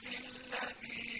للذي